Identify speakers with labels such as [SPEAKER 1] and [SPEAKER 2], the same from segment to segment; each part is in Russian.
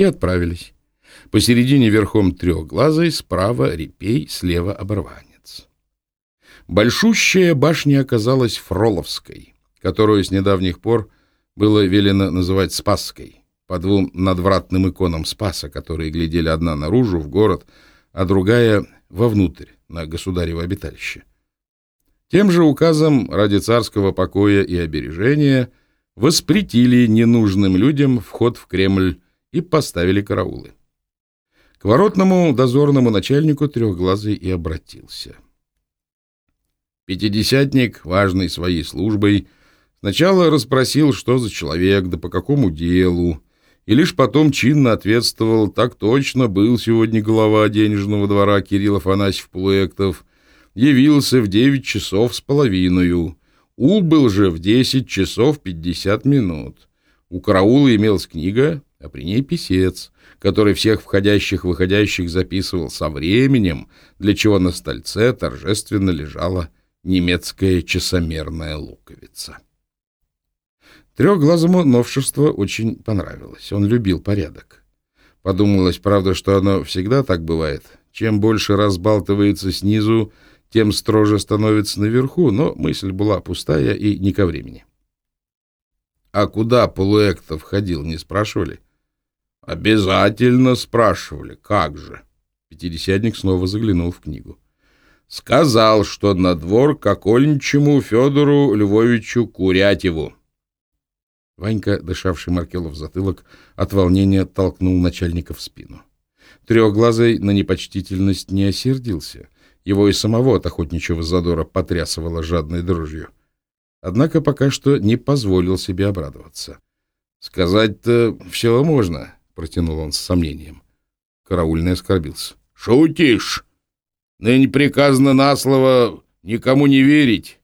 [SPEAKER 1] и отправились. Посередине верхом трехглазый, справа репей, слева оборванец. Большущая башня оказалась Фроловской, которую с недавних пор было велено называть Спасской, по двум надвратным иконам Спаса, которые глядели одна наружу, в город, а другая вовнутрь, на государево обиталище. Тем же указом ради царского покоя и обережения воспретили ненужным людям вход в Кремль и поставили караулы. К воротному дозорному начальнику трехглазый и обратился. Пятидесятник, важный своей службой, сначала расспросил, что за человек, да по какому делу, и лишь потом чинно ответствовал, так точно был сегодня глава денежного двора Кирилл Афанасьев Плуэктов, явился в девять часов с половиной, убыл же в десять часов пятьдесят минут. У караула имелась книга, а при ней писец, который всех входящих-выходящих записывал со временем, для чего на стольце торжественно лежала немецкая часомерная луковица. Трехглазому новшество очень понравилось. Он любил порядок. Подумалось, правда, что оно всегда так бывает. Чем больше разбалтывается снизу, тем строже становится наверху, но мысль была пустая и не ко времени. А куда полуэктов ходил, не спрашивали? Обязательно спрашивали. Как же? Пятидесятник снова заглянул в книгу. Сказал, что на двор к окольничему Федору Львовичу Курятьеву. Ванька, дышавший Маркелу в затылок, от волнения толкнул начальника в спину. Трехглазый на непочтительность не осердился. Его и самого от охотничьего задора потрясывало жадной дрожью. Однако пока что не позволил себе обрадоваться. «Сказать-то все можно», — протянул он с сомнением. Караульный оскорбился. «Шутишь? Ныне приказано на слово никому не верить,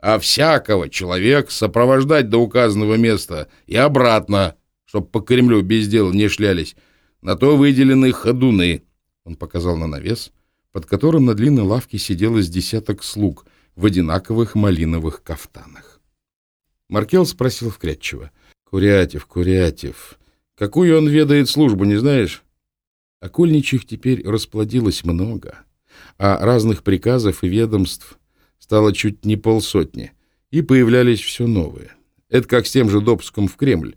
[SPEAKER 1] а всякого человека сопровождать до указанного места и обратно, чтоб по Кремлю без дела не шлялись. На то выделены ходуны». Он показал на навес, под которым на длинной лавке сидело с десяток слуг в одинаковых малиновых кафтанах. Маркел спросил вкрятчиво. «Курятев, Курятев, какую он ведает службу, не знаешь?» Окольничьих теперь расплодилось много, а разных приказов и ведомств стало чуть не полсотни, и появлялись все новые. Это как с тем же допуском в Кремль.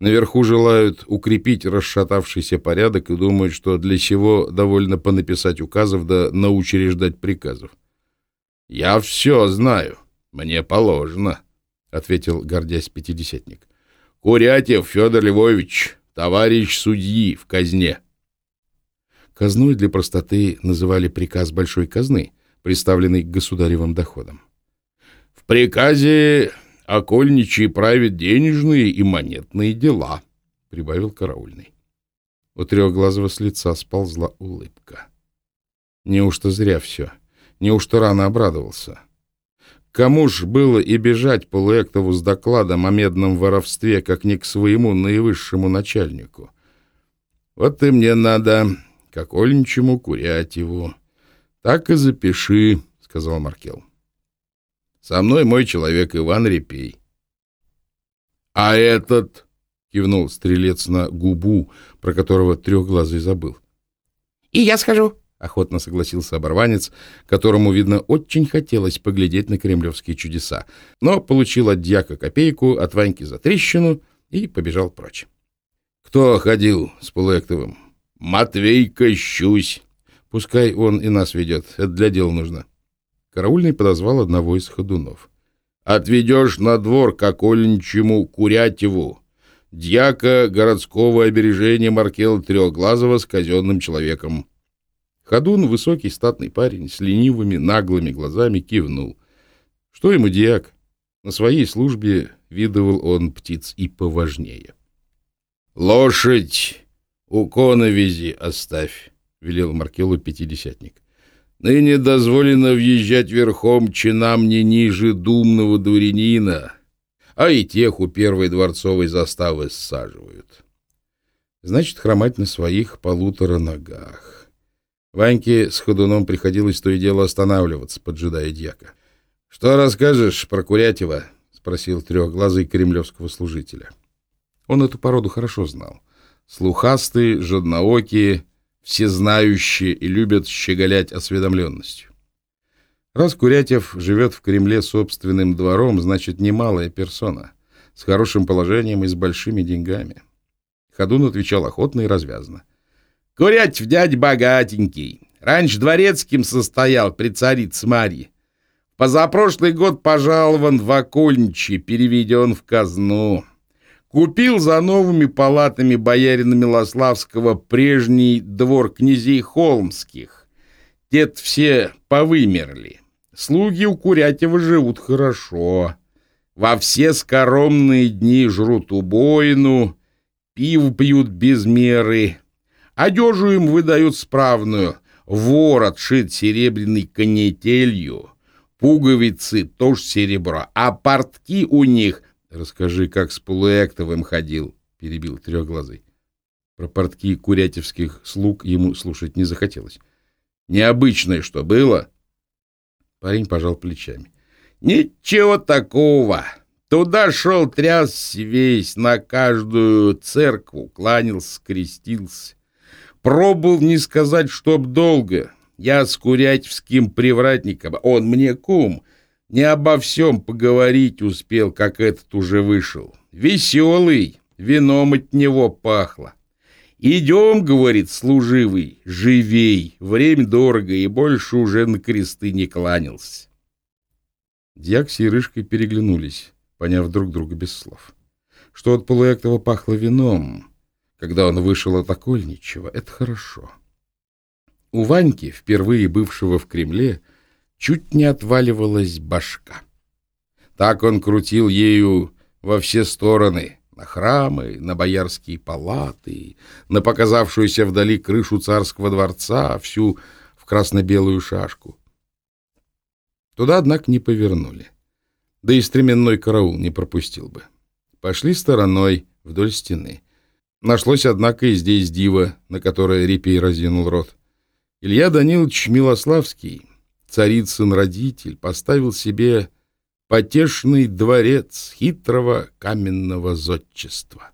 [SPEAKER 1] Наверху желают укрепить расшатавшийся порядок и думают, что для чего довольно понаписать указов да научреждать приказов. — Я все знаю. Мне положено, — ответил, гордясь пятидесятник. — Курятев Федор Львович, товарищ судьи в казне. Казной для простоты называли приказ большой казны, представленный государевым доходом. — В приказе окольничий правит денежные и монетные дела, — прибавил караульный. У трехглазого с лица сползла улыбка. Неужто зря все? Неужто рано обрадовался? Кому ж было и бежать Полуэктову с докладом о медном воровстве, как не к своему наивысшему начальнику? Вот и мне надо, как Ольничему Курятьеву. Так и запиши, — сказал Маркел. Со мной мой человек Иван Репей. — А этот? — кивнул стрелец на губу, про которого трехглазый забыл. — И я схожу, — охотно согласился оборванец, которому, видно, очень хотелось поглядеть на кремлевские чудеса, но получил от дьяка копейку, от Ваньки за трещину и побежал прочь. — Кто ходил с Полуэктовым? — Матвей Кощусь. Пускай он и нас ведет, это для дела нужно. — Караульный подозвал одного из ходунов. «Отведешь на двор к окольничьему Курятьеву, дьяка городского обережения Маркела Трехглазого с казенным человеком». Ходун, высокий статный парень, с ленивыми наглыми глазами, кивнул. Что ему дьяк? На своей службе видывал он птиц и поважнее. «Лошадь у коновизи оставь», — велел Маркелу пятидесятник. Ныне дозволено въезжать верхом чинам не ниже думного дворянина, а и тех у первой дворцовой заставы саживают. Значит, хромать на своих полутора ногах. Ваньке с ходуном приходилось то и дело останавливаться, поджидая дьяка. — Что расскажешь про Курятева? — спросил трехглазый кремлевского служителя. Он эту породу хорошо знал. Слухастые, жадноокие, всезнающие и любят щеголять осведомленностью. Раз Курятев живет в Кремле собственным двором, значит, немалая персона, с хорошим положением и с большими деньгами. Ходун отвечал охотно и развязно. «Курятев дядь богатенький. Раньше дворецким состоял при царице Марье. Позапрошлый год пожалован в окольничье, переведен в казну. Купил за новыми палатами боярина Милославского прежний двор князей Холмских. Тет все повымерли. Слуги у Курятева живут хорошо. Во все скоромные дни жрут убойну, пиво пьют без меры. Одежу им выдают справную. Ворот шит серебряной канителью, пуговицы тоже серебро, а портки у них... Расскажи, как с Полуэктовым ходил, перебил трехглазый. Про портки курятевских слуг ему слушать не захотелось. Необычное что было? Парень пожал плечами. Ничего такого. Туда шел тряс весь, на каждую церкву кланялся, крестился. Пробовал не сказать, чтоб долго. Я с Курятьевским привратником, он мне кум, не обо всем поговорить успел, как этот уже вышел. Веселый, вином от него пахло. «Идем, — говорит служивый, — живей, время дорого, и больше уже на кресты не кланялся».
[SPEAKER 2] Дьяк с Ярышкой переглянулись, поняв друг друга без слов. Что от Полуэктова пахло вином, когда он вышел от Окольничего, это хорошо. У Ваньки, впервые бывшего в Кремле, чуть не отваливалась башка. Так он крутил ею во все стороны, на храмы, на боярские палаты, на показавшуюся вдали крышу царского дворца, всю в красно-белую шашку. Туда, однако, не повернули. Да и стременной караул не пропустил бы. Пошли стороной вдоль стены. Нашлось, однако, и здесь диво, на которое Репей разинул рот. Илья Данилович Милославский, царицын родитель, поставил себе потешный дворец хитрого каменного зодчества.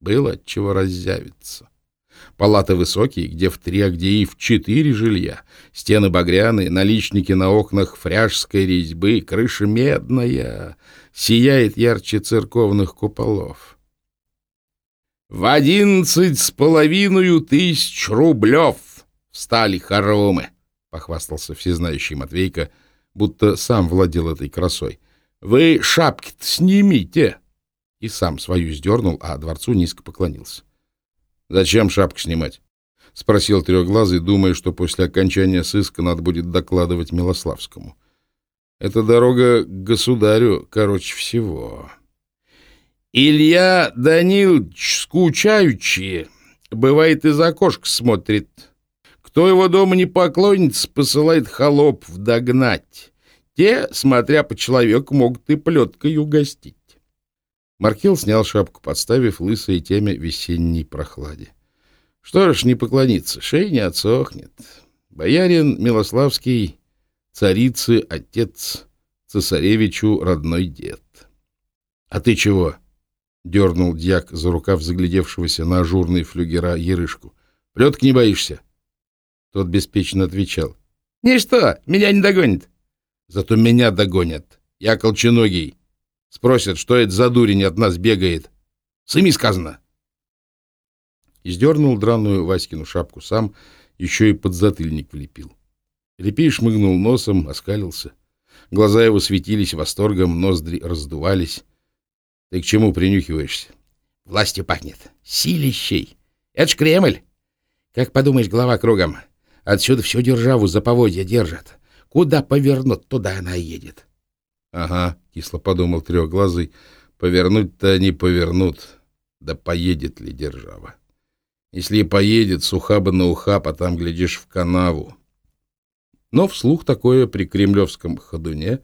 [SPEAKER 2] Было чего раззявиться. Палаты высокие, где в три, а где и в четыре жилья. Стены багряные, наличники на окнах фряжской резьбы, крыша медная, сияет ярче церковных куполов. В одиннадцать с половиной тысяч рублев встали хоромы, — похвастался всезнающий Матвейка, будто сам владел этой красой. — Вы шапки-то снимите! И сам свою сдернул, а дворцу низко поклонился. — Зачем шапку снимать? — спросил Трехглазый, думая, что после окончания сыска надо будет докладывать Милославскому. — Это дорога к государю короче всего. Илья Данилович, скучаючи, бывает из окошка смотрит. Кто его дома не поклонится, посылает холопов догнать. Те, смотря по человеку, могут и плеткой угостить. Маркел снял шапку, подставив лысой теме весенней прохладе. Что ж не поклониться, шея не отсохнет. Боярин Милославский, царицы отец, цесаревичу родной дед. — А ты чего? — дернул дьяк за рукав заглядевшегося на ажурные флюгера Ерышку. — Плетки не боишься? Тот беспечно отвечал. — Ничто, меня не догонит. — Зато меня догонят. Я колченогий. Спросят, что это за дурень от нас бегает. Сыми сказано. Издернул драную Васькину шапку сам, еще и подзатыльник влепил. Репей шмыгнул носом, оскалился. Глаза его светились восторгом, ноздри раздувались. Ты к чему принюхиваешься? Властью пахнет. Силищей. Это ж Кремль. Как подумаешь, голова кругом. Отсюда всю державу за поводья держат. Куда повернут, туда она и едет. Ага, кисло подумал трехглазый. Повернуть-то они повернут. Да поедет ли держава? Если и поедет, сухаба на ухаб, а там, глядишь, в канаву. Но вслух такое при кремлевском ходуне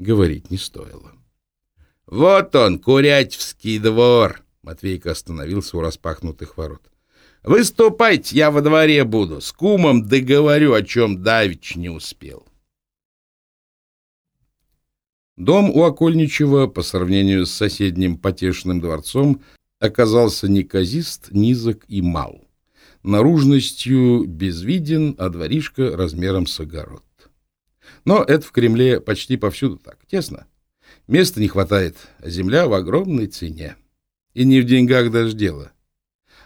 [SPEAKER 2] говорить не стоило. «Вот он, Курятьевский двор!» Матвейка остановился у распахнутых ворот. «Выступайте, я во дворе буду. С кумом договорю, о чем Давич не успел». Дом у Окольничего, по сравнению с соседним потешным дворцом,
[SPEAKER 1] оказался неказист, низок и мал. Наружностью безвиден, а дворишка размером с огород. Но это в Кремле почти повсюду так, тесно. Места не хватает, а земля в огромной цене. И не в деньгах даже дело,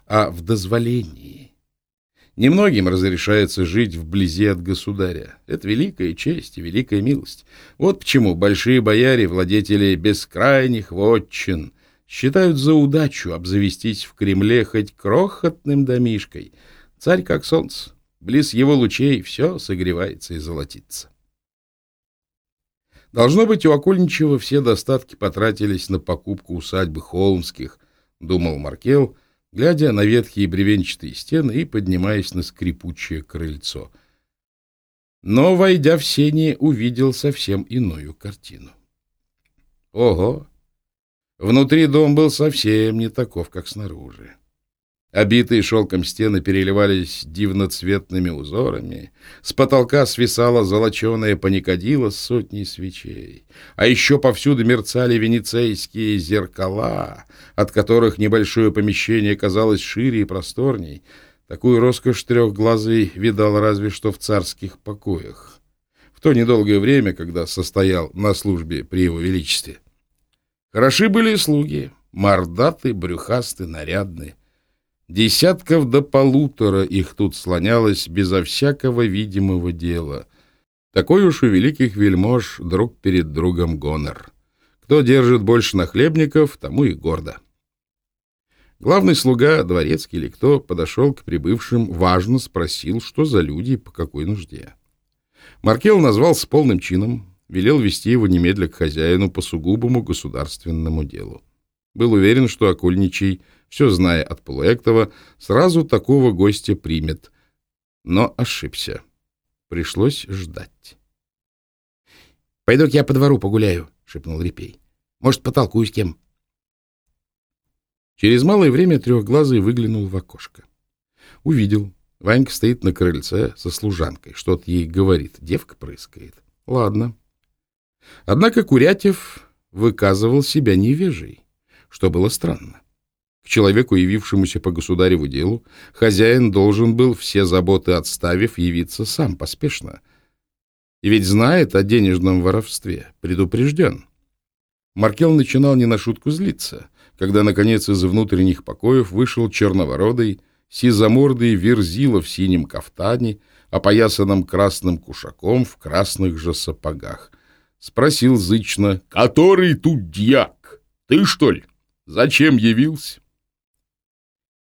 [SPEAKER 1] а в дозволении. Немногим разрешается жить вблизи от государя. Это великая честь и великая милость. Вот почему большие бояре, владетели бескрайних вотчин, считают за удачу обзавестись в Кремле хоть крохотным домишкой. Царь как солнце, близ его лучей все согревается и золотится. Должно быть, у Окольничева все достатки потратились на покупку усадьбы Холмских, думал Маркел, глядя на ветхие бревенчатые стены и поднимаясь на скрипучее крыльцо. Но, войдя в сени, увидел совсем иную картину. Ого! Внутри дом был совсем не таков, как снаружи. Обитые шелком стены переливались дивноцветными узорами, с потолка свисала золоченая паникадила с сотней свечей, а еще повсюду мерцали венецейские зеркала, от которых небольшое помещение казалось шире и просторней. Такую роскошь трехглазый видал разве что в царских покоях. В то недолгое время, когда состоял на службе при его величестве. Хороши были слуги, мордаты, брюхасты, нарядные. Десятков до полутора их тут слонялось безо всякого видимого дела. Такой уж у великих вельмож друг перед другом гонор. Кто держит больше нахлебников, тому и гордо. Главный слуга, дворецкий или кто, подошел к прибывшим, важно спросил, что за люди и по какой нужде. Маркел назвался полным чином, велел вести его немедля к хозяину по сугубому государственному делу. Был уверен, что Окольничий — все зная от Полуэктова, сразу такого гостя примет. Но ошибся. Пришлось ждать. — Пойду-ка я по двору погуляю, — шепнул Репей. — Может, потолкую с кем? Через малое время трехглазый выглянул в окошко. Увидел. Ванька стоит на крыльце со служанкой. Что-то ей говорит. Девка прыскает. Ладно. Однако Курятев выказывал себя невежей, что было странно человеку, явившемуся по государеву делу, хозяин должен был, все заботы отставив, явиться сам поспешно. И ведь знает о денежном воровстве, предупрежден. Маркел начинал не на шутку злиться, когда, наконец, из внутренних покоев вышел черновородый, сизомордый верзила в синем кафтане, опоясанном красным кушаком в красных же сапогах. Спросил зычно, «Который тут дьяк? Ты, что ли? Зачем явился?»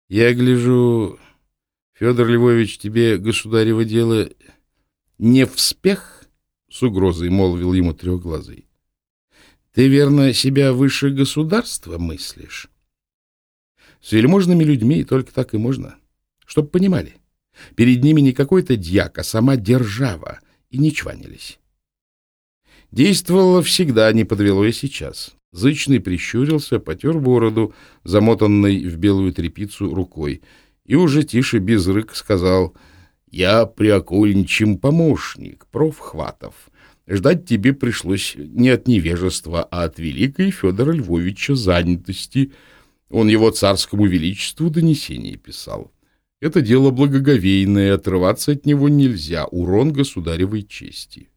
[SPEAKER 1] Я гляжу, Федор Львович, тебе государево дело не в спех, — с угрозой молвил ему трехглазый. Ты, верно, себя выше государства мыслишь? С вельможными людьми только так и можно. Чтоб понимали, перед ними не какой-то дьяк, а сама держава, и не чванились. Действовало всегда, не подвело и сейчас. Зычный прищурился, потер бороду, замотанной в белую тряпицу рукой, и уже тише, без рык, сказал «Я приокольничим помощник, проф. Хватов. Ждать тебе пришлось не от невежества, а от великой Федора Львовича занятости. Он его царскому величеству донесение писал. Это дело благоговейное, отрываться от него нельзя, урон государевой чести.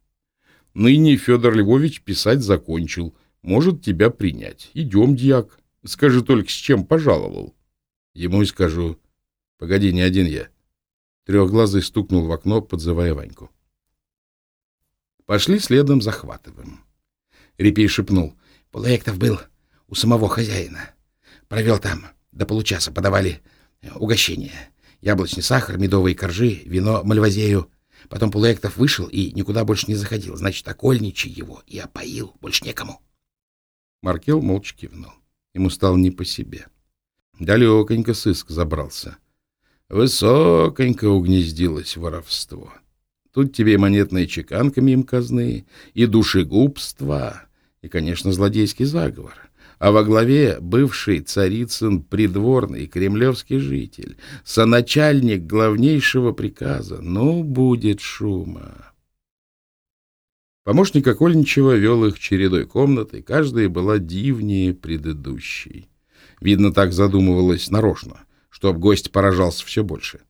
[SPEAKER 1] Ныне Федор Львович писать закончил — может тебя принять. Идем, дьяк. Скажи только, с чем пожаловал. Ему и скажу. Погоди, не один я. Трехглазый стукнул в окно, подзывая Ваньку. Пошли следом захватываем. Репей шепнул. Полуэктов был у самого хозяина. Провел там. До получаса подавали угощение. Яблочный сахар, медовые коржи, вино мальвазею. Потом Полуэктов вышел и никуда больше не заходил. Значит, окольничий его и опоил. Больше некому. Маркел молча кивнул. Ему стало не по себе. Далеконько сыск забрался. Высоконько угнездилось воровство. Тут тебе и монетная чеканка мимо казны, и душегубство, и, конечно, злодейский заговор. А во главе бывший царицын придворный кремлевский житель, соначальник главнейшего приказа. Ну, будет шума. Помощник Окольничева вел их чередой комнаты, каждая была дивнее предыдущей. Видно, так задумывалось нарочно, чтоб гость поражался все больше.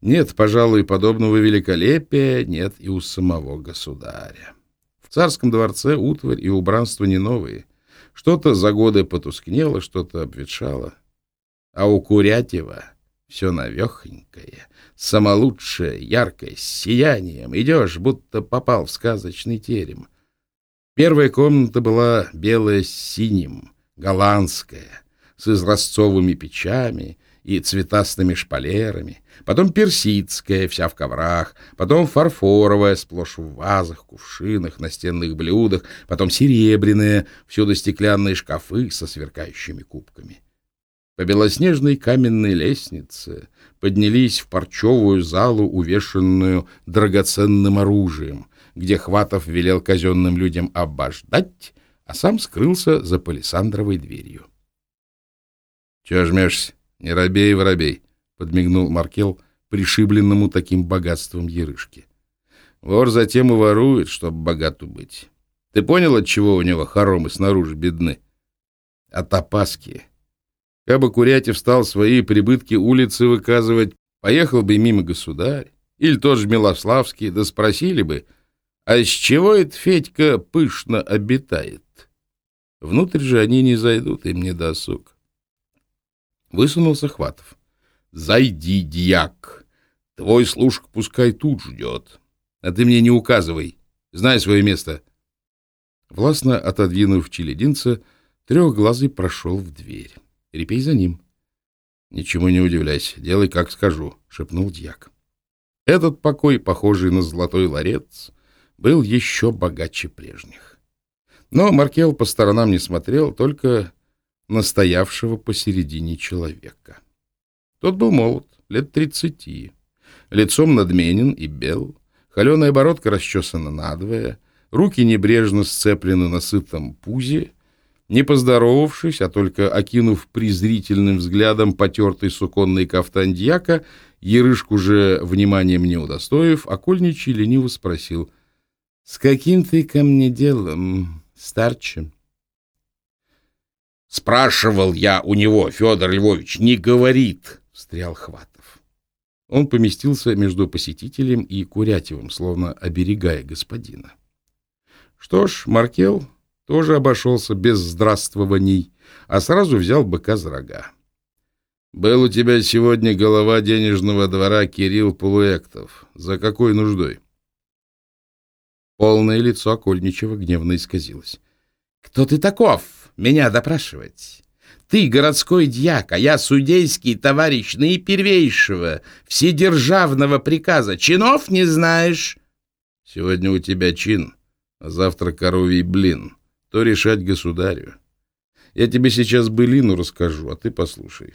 [SPEAKER 1] Нет, пожалуй, подобного великолепия нет и у самого государя. В царском дворце утварь и убранство не новые. Что-то за годы потускнело, что-то обветшало. А у Курятева все навехонькое, самолучшее, яркое, с сиянием. Идешь, будто попал в сказочный терем. Первая комната была белая с синим, голландская, с изразцовыми печами и цветастыми шпалерами, потом персидская, вся в коврах, потом фарфоровая, сплошь в вазах, кувшинах, настенных блюдах, потом серебряная, всюду стеклянные шкафы со сверкающими кубками. По белоснежной каменной лестнице поднялись в парчевую залу, увешанную драгоценным оружием, где Хватов велел казенным людям обождать, а сам скрылся за палисандровой дверью. — Чего жмешься? Не робей, воробей, — подмигнул Маркел пришибленному таким богатством Ярышки. Вор затем и ворует, чтобы богату быть. Ты понял, от чего у него хоромы снаружи бедны? От опаски. Кабы Курятев стал свои прибытки улицы выказывать, поехал бы мимо государь, или тот же Милославский, да спросили бы, а с чего это Федька пышно обитает? Внутрь же они не зайдут, им не досуг. Высунулся Хватов. «Зайди, дьяк! Твой служка пускай тут ждет. А ты мне не указывай. Знай свое место». Властно отодвинув челединца, трехглазый прошел в дверь. Репей за ним. «Ничему не удивляйся, делай, как скажу», — шепнул дьяк. Этот покой, похожий на золотой ларец, был еще богаче прежних. Но Маркел по сторонам не смотрел, только настоявшего посередине человека. Тот был молод, лет тридцати, лицом надменен и бел, холеная бородка расчесана надвое, руки небрежно сцеплены на сытом пузе, не поздоровавшись, а только окинув презрительным взглядом потертый суконный кафтан дьяка, Ерышку же вниманием не удостоив, окольничий лениво спросил, «С каким ты ко мне делом, старче?»
[SPEAKER 2] Спрашивал я у него, Федор Львович, не говорит, встрял Хватов.
[SPEAKER 1] Он поместился между посетителем и Курятевым, словно оберегая господина. Что ж, Маркел тоже обошелся без здравствований, а сразу взял быка за рога. «Был у тебя сегодня голова денежного двора Кирилл Полуэктов. За какой нуждой?» Полное лицо Окольничева гневно исказилось.
[SPEAKER 2] «Кто ты таков?» меня допрашивать. Ты городской дьяк, а я судейский товарищ наипервейшего, вседержавного приказа. Чинов не знаешь?
[SPEAKER 1] Сегодня у тебя чин, а завтра коровий блин. То решать государю. Я тебе сейчас былину расскажу, а ты послушай.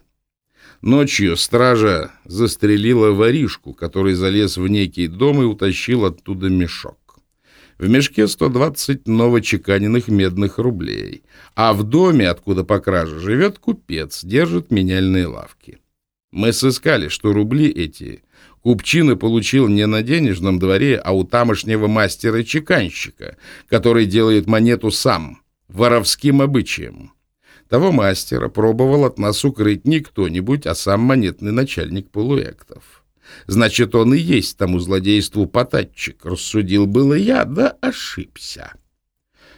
[SPEAKER 1] Ночью стража застрелила воришку, который залез в некий дом и утащил оттуда мешок. В мешке 120 новочеканенных медных рублей, а в доме, откуда по краже живет купец, держит меняльные лавки. Мы сыскали, что рубли эти купчина получил не на денежном дворе, а у тамошнего мастера-чеканщика, который делает монету сам, воровским обычаем. Того мастера пробовал от нас укрыть не кто-нибудь, а сам монетный начальник полуэктов. Значит, он и есть тому злодейству потатчик. Рассудил было я, да ошибся.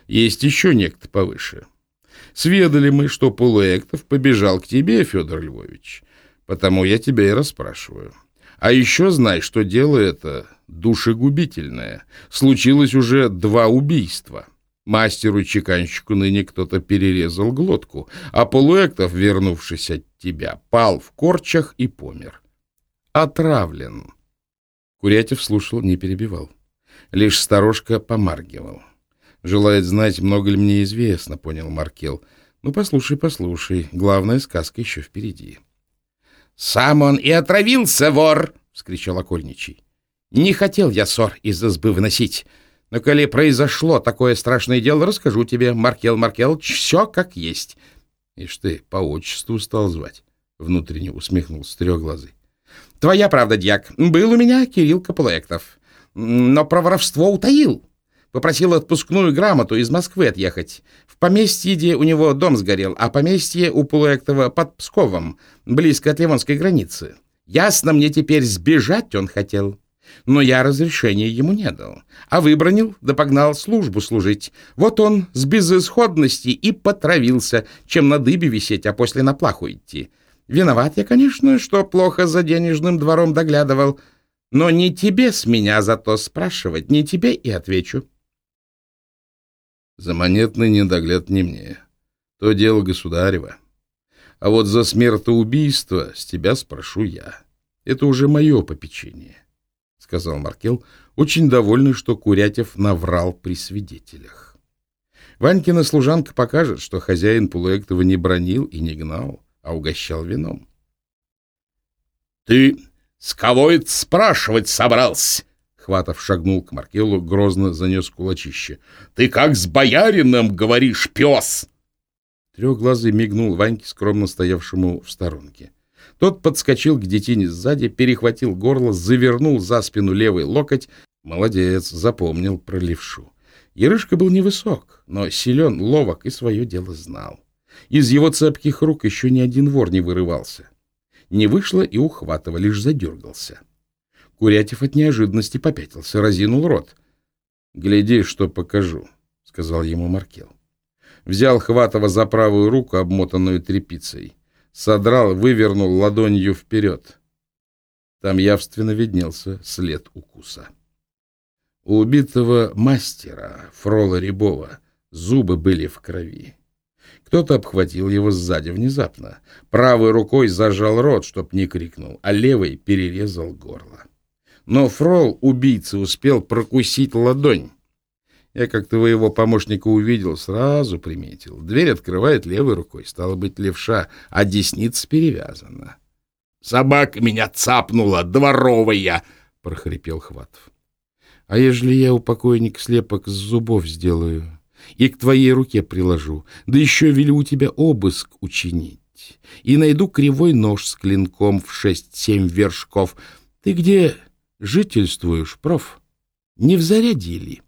[SPEAKER 1] Есть еще некто повыше. Сведали мы, что Полуэктов побежал к тебе, Федор Львович. Потому я тебя и расспрашиваю. А еще знай, что дело это душегубительное. Случилось уже два убийства. Мастеру-чеканщику ныне кто-то перерезал глотку, а Полуэктов, вернувшись от тебя, пал в корчах и помер отравлен. Курятев слушал, не перебивал. Лишь сторожка помаргивал. «Желает знать, много ли мне известно», — понял Маркел. «Ну, послушай, послушай. Главная сказка еще впереди».
[SPEAKER 2] «Сам он и отравился, вор!» — вскричал окольничий. «Не хотел я ссор из избы выносить. Но коли произошло такое страшное дело, расскажу тебе, Маркел Маркелович, все как есть».
[SPEAKER 1] «Ишь ты, по отчеству стал звать», — внутренне усмехнулся трехглазый.
[SPEAKER 2] Твоя правда, дьяк. Был у меня Кирилл Капулектов. Но про воровство утаил. Попросил отпускную грамоту из Москвы отъехать. В поместье, где у него дом сгорел, а поместье у Полуэктова под Псковом, близко от Ливонской границы. Ясно мне теперь сбежать он хотел. Но я разрешения ему не дал. А выбронил, да погнал службу служить. Вот он с безысходности и потравился, чем на дыбе висеть, а после на плаху идти. Виноват я, конечно, что плохо за денежным двором доглядывал, но не тебе с меня зато спрашивать, не тебе и отвечу.
[SPEAKER 1] За монетный недогляд не мне. То дело государева. А вот за смертоубийство с тебя спрошу я. Это уже мое попечение, — сказал Маркел, очень довольный, что Курятев наврал при свидетелях. Ванькина служанка покажет, что хозяин Пулуэктова не бронил и не гнал, а угощал вином.
[SPEAKER 2] — Ты с кого это спрашивать собрался? Хватов шагнул к Маркелу, грозно занес кулачище. — Ты как с боярином говоришь, пес!
[SPEAKER 1] Трехглазый мигнул Ваньке, скромно стоявшему в сторонке. Тот подскочил к детине сзади, перехватил горло, завернул за спину левый локоть. Молодец, запомнил про левшу. Ярышка был невысок, но силен, ловок и свое дело знал. Из его цепких рук еще ни один вор не вырывался. Не вышло и ухватывал, лишь задергался. Курятев от неожиданности попятился, разинул рот. — Гляди, что покажу, — сказал ему Маркел. Взял Хватова за правую руку, обмотанную тряпицей. Содрал, вывернул ладонью вперед. Там явственно виднелся след укуса. У убитого мастера, Фрола Рябова, зубы были в крови. Кто-то обхватил его сзади внезапно. Правой рукой зажал рот, чтоб не крикнул, а левой перерезал горло. Но Фрол, убийца, успел прокусить ладонь. Я как твоего помощника увидел, сразу приметил. Дверь открывает левой рукой, стало быть, левша, а десница перевязана.
[SPEAKER 2] — Собака меня цапнула, дворовая! — прохрипел Хватов.
[SPEAKER 1] — А ежели я у покойника слепок с зубов сделаю? и к твоей руке приложу, да еще велю у тебя обыск учинить, и найду кривой нож с клинком в шесть-семь вершков. Ты где жительствуешь, проф? Не в зарядили?